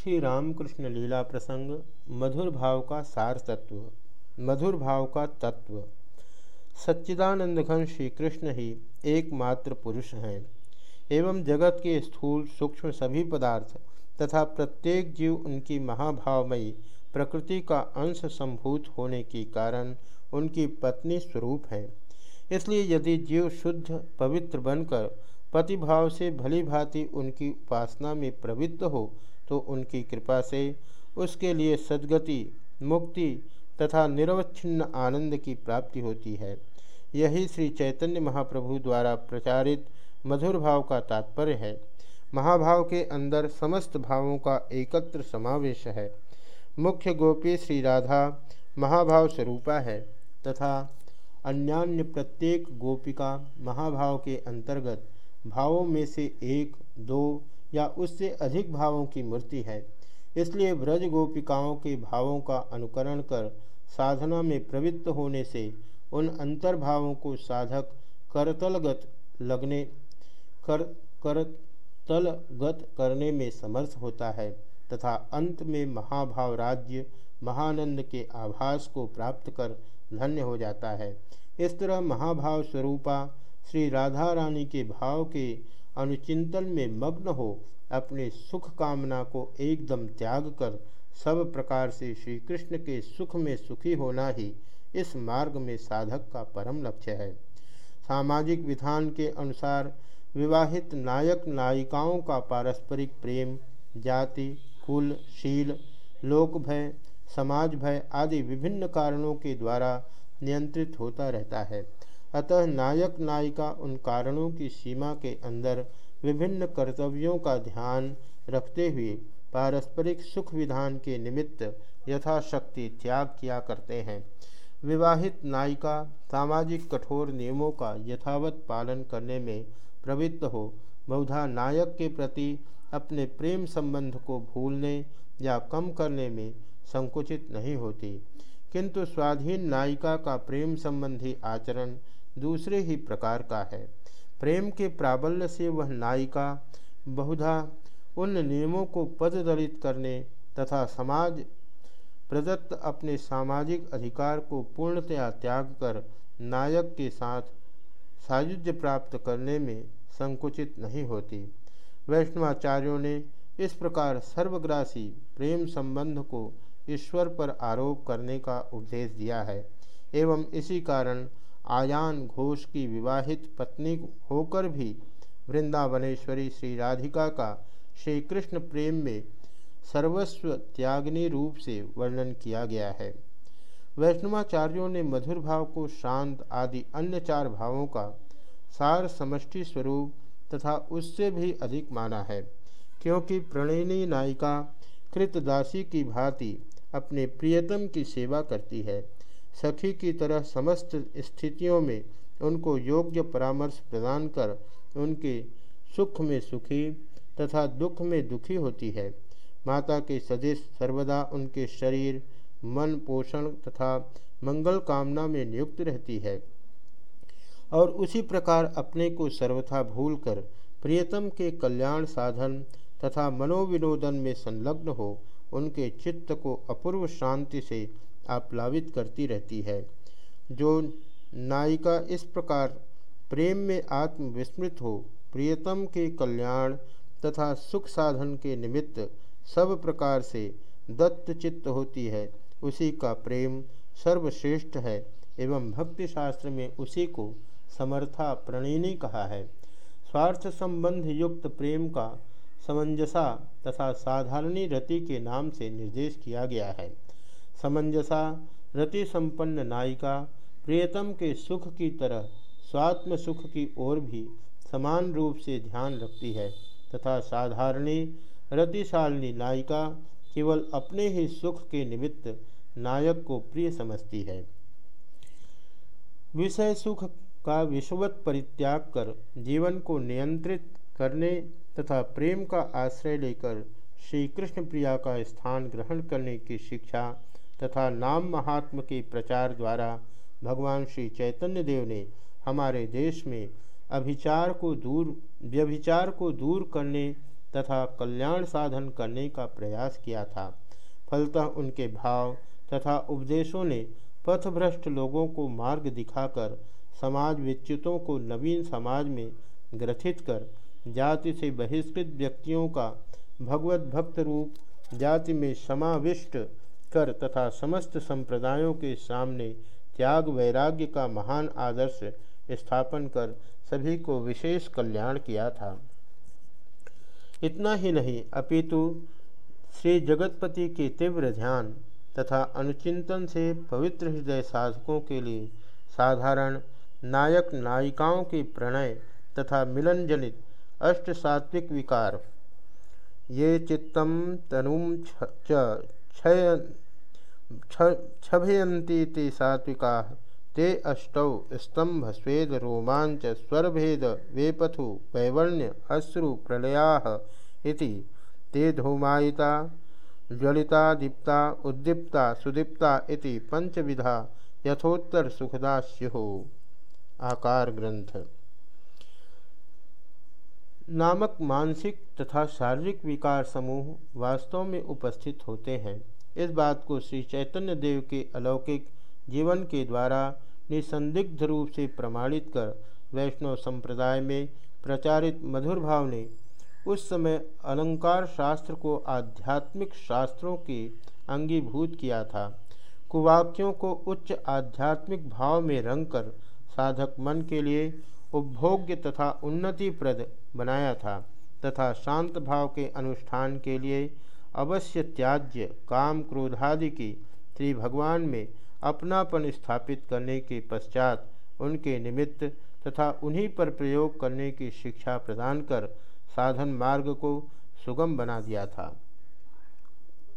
श्री रामकृष्ण लीला प्रसंग, मधुर भाव का सार तत्व, मधुर भाव का तत्व। सच्चिदानंद घन श्री कृष्ण ही एकमात्र पुरुष हैं। एवं जगत के स्थूल, सूक्ष्म सभी पदार्थ तथा प्रत्येक जीव उनकी महाभावमयी प्रकृति का अंश संभूत होने के कारण उनकी पत्नी स्वरूप है। इसलिए यदि जीव शुद्ध, पवित्र बनकर पतिभाव से भली भांति उनकी उपासना में प्रवृत्त हो तो उनकी कृपा से उसके लिए सदगति, मुक्ति तथा निरवच्छिन्न आनंद की प्राप्ति होती है। यही श्री चैतन्य महाप्रभु द्वारा प्रचारित मधुर भाव का तात्पर्य है। महाभाव के अंदर समस्त भावों का एकत्र समावेश है। मुख्य गोपी श्री राधा महाभाव स्वरूपा है तथा अन्यान्य प्रत्येक गोपिका महाभाव के अंतर्गत भावों में से एक, दो या उससे अधिक भावों की मूर्ति है। इसलिए ब्रज गोपिकाओं के भावों का अनुकरण कर साधना में प्रवृत्त होने से उन अंतर्भावों को साधक करतलगत लगने, कर, करतलगत करने में समर्थ होता है तथा अंत में महाभाव राज्य, महानंद के आभास को प्राप्त कर धन्य हो जाता है। इस तरह महाभाव स्वरूपा श्री राधा रानी के भाव के अनुचिंतन में मग्न हो अपने सुख कामना को एकदम त्याग कर सब प्रकार से श्री कृष्ण के सुख में सुखी होना ही इस मार्ग में साधक का परम लक्ष्य है। सामाजिक विधान के अनुसार विवाहित नायक नायिकाओं का पारस्परिक प्रेम, जाति, कुल, शील, लोक भय, समाज भय आदि विभिन्न कारणों के द्वारा नियंत्रित होता रहता है। अतः नायक नायिका उन कारणों की सीमा के अंदर विभिन्न कर्तव्यों का ध्यान रखते हुए पारस्परिक सुख विधान के निमित्त यथाशक्ति त्याग किया करते हैं। विवाहित नायिका सामाजिक कठोर नियमों का यथावत पालन करने में प्रवृत्त हो, बहुधा नायक के प्रति अपने प्रेम संबंध को भूलने या कम करने में संकुचित नहीं होती। किंतु स्वाधीन नायिका का प्रेम संबंधी आचरण दूसरे ही प्रकार का है। प्रेम के प्राबल्य से वह नायिका, बहुधा, उन नियमों को पद दलित करने तथा समाज प्रदत्त अपने सामाजिक अधिकार को पूर्णतया त्याग कर नायक के साथ सायुज्य प्राप्त करने में संकुचित नहीं होती। वैष्णवाचार्यों ने इस प्रकार सर्वग्रासी प्रेम संबंध को ईश्वर पर आरोप करने का उपदेश दिया है। एवं इसी कारण आयान घोष की विवाहित पत्नी होकर भी वृंदावनेश्वरी श्री राधिका का श्री कृष्ण प्रेम में सर्वस्व त्यागनी रूप से वर्णन किया गया है। वैष्णवाचार्यों ने मधुर भाव को शांत आदि अन्य चार भावों का सार समष्टि स्वरूप तथा उससे भी अधिक माना है, क्योंकि प्रणयनी नायिका कृतदासी की भांति अपने प्रियतम की सेवा करती है। सखी की तरह समस्त स्थितियों में उनको योग्य परामर्श प्रदान कर उनके सुख में सुखी तथा दुख में दुखी होती है। माता के सदिश सर्वदा उनके शरीर, मन पोषण तथा मंगल कामना में नियुक्त रहती है। और उसी प्रकार अपने को सर्वथा भूलकर प्रियतम के कल्याण साधन तथा मनोविनोदन में संलग्न हो, उनके चित्त को अपूर्व शांति से आप्लावित करती रहती है। जो नायिका इस प्रकार प्रेम में आत्मविस्मृत हो, प्रियतम के कल्याण तथा सुख साधन के निमित्त सब प्रकार से दत्त चित्त होती है, उसी का प्रेम सर्वश्रेष्ठ है एवं भक्ति शास्त्र में उसी को समर्था प्रणयनी कहा है। स्वार्थ संबंध युक्त प्रेम का समंजसा तथा साधारणी रति के नाम से निर्देश किया गया है। समंजसा रति संपन्न नायिका, प्रियतम के सुख की तरह स्वात्म सुख की ओर भी समान रूप से ध्यान रखती है तथा साधारणी, रतिशालिनी नायिका केवल अपने ही सुख के निमित्त नायक को प्रिय समझती है। विषय सुख का विश्ववत परित्याग कर जीवन को नियंत्रित करने तथा प्रेम का आश्रय लेकर श्री कृष्ण प्रिया का स्थान ग्रहण करने की शिक्षा तथा नाम महात्म के प्रचार द्वारा भगवान श्री चैतन्य देव ने हमारे देश में अभिचार को दूर, व्यभिचार को दूर करने तथा कल्याण साधन करने का प्रयास किया था। फलतः उनके भाव तथा उपदेशों ने पथभ्रष्ट लोगों को मार्ग दिखाकर समाज विच्युतों को नवीन समाज में ग्रथित कर, जाति से बहिष्कृत व्यक्तियों का भगवत भक्त रूप, जाति में समाविष्ट कर तथा समस्त संप्रदायों के सामने त्याग वैराग्य का महान आदर्श स्थापन कर सभी को विशेष कल्याण किया था। इतना ही नहीं, अपितु श्री जगतपति के तीव्र ध्यान तथा अनुचिंतन से पवित्र हृदय साधकों के लिए साधारण नायक नायिकाओं के प्रणय तथा मिलन जनित अष्ट सात्विक विकार, ये चित्तम तनुम क्षय छभयती सात्विका ते अष्टौ स्तंभ स्वेद रोमांच स्वरभेद वेपथु वैवर्ण्य अश्रु प्रलया ते धूमायिता, ज्वलिता, दीप्ता, उद्दीप्ता, सुदीप्ता इति पंचविधा यथोत्तर सुखदा स्युः आकार ग्रंथ नामक मानसिक तथा शारीरिक विकार समूह वास्तव में उपस्थित होते हैं। इस बात को श्री चैतन्य देव के अलौकिक जीवन के द्वारा निसंदिग्ध रूप से प्रमाणित कर वैष्णव संप्रदाय में प्रचारित मधुर भाव ने उस समय अलंकार शास्त्र को आध्यात्मिक शास्त्रों के अंगीभूत किया था। कुवाक्यों को उच्च आध्यात्मिक भाव में रंग कर साधक मन के लिए उपभोग्य तथा उन्नतिप्रद बनाया था तथा शांत भाव के अनुष्ठान के लिए अवश्य त्याज्य काम क्रोधादि की श्री भगवान में अपनापन स्थापित करने के पश्चात उनके निमित्त तथा उन्हीं पर प्रयोग करने की शिक्षा प्रदान कर साधन मार्ग को सुगम बना दिया था।